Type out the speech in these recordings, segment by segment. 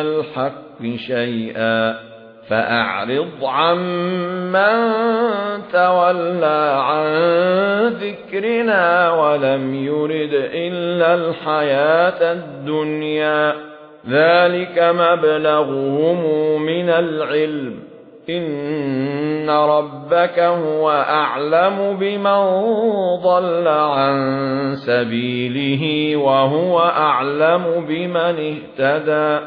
الحق شيئا فأعرض عمن تولى عن ذكرنا ولم يرد إلا الحياة الدنيا. ذلك مبلغهم من العلم. إن ربك هو أعلم بمن ضل عن سبيله وهو أعلم بمن اهتدى.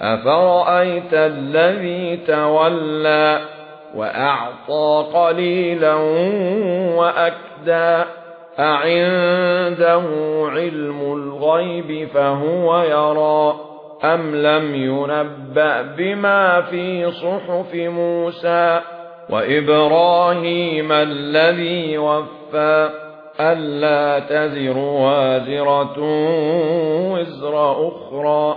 أفرأيت الذي تولى وأعطى قليلا وأكدى أعنده علم الغيب فهو يرى أم لم ينبأ بما في صحف موسى وإبراهيم الذي وفى ألا تزر وازرة وزر أخرى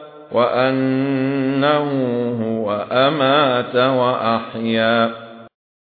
وأنه هو أمات وأحيا.